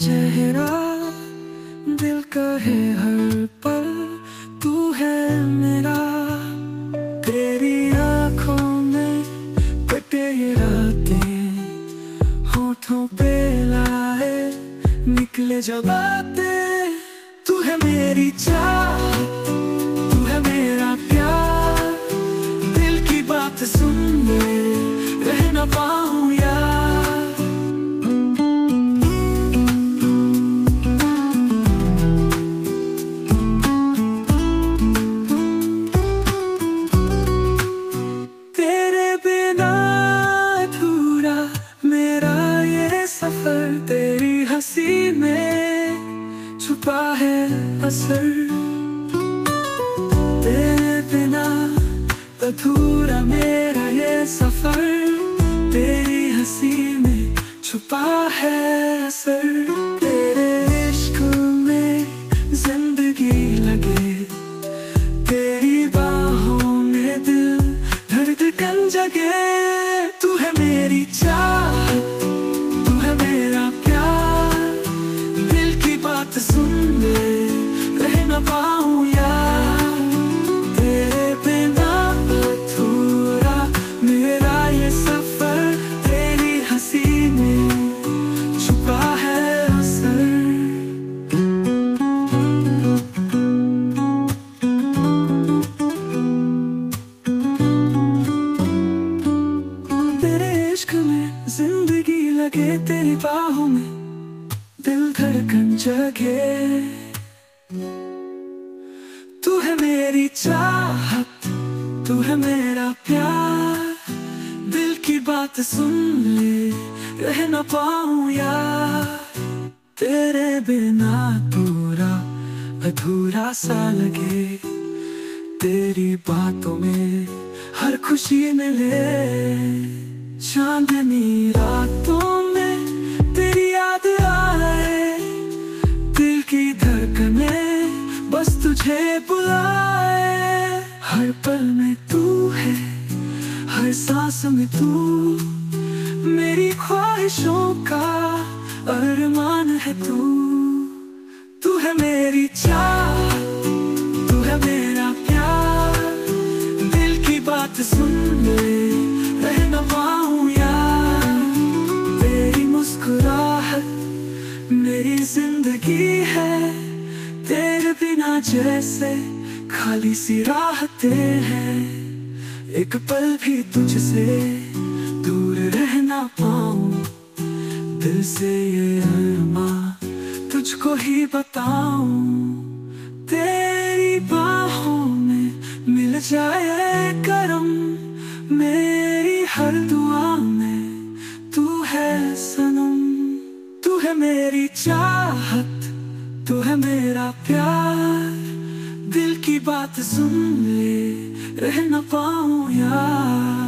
चेहरा, दिल का है हर पल, तू है मेरा, तेरी आँखों में कटे रातें, होठों पे लाए निकले जब आते तू है मेरी चाहत छुपा है असर। तेरे बिना अधूरा मेरा ये सफ़र। तेरी हँसी में छुपा है असर। तेरे इश्क में ज़िंदगी लगे। तेरी बाहों में दिल धड़कन जगे। तू है मेरी लगे तेरी बाहों में दिल धड़कन जगे तू है मेरी चाहत, तू है मेरा प्यार। दिल की बात सुन ले, रह ना पाऊँ यार। तेरे बिना पूरा अधूरा सा लगे। तेरी बातों में हर खुशी मिले। चांदनी रातों बुलाए। हर पल में तू है, हर सांस में तू। मेरी ख्वाहिशों का अरमान है तू। तू है मेरी चाह, तू है मेरा प्यार। दिल की बात सुन ले। बिना जैसे खाली सी राहतें हैं। एक पल भी तुझसे दूर रहना पाऊँ। दिल से ये अरमा तुझको ही बताऊँ। तेरी बाहों में मिल जाए करम। मेरी हर दुआ में तू है सनम। तू है मेरी चाहत। तू है मेरा प्यार दिल की बात सुन ले रह न पाऊँ यार।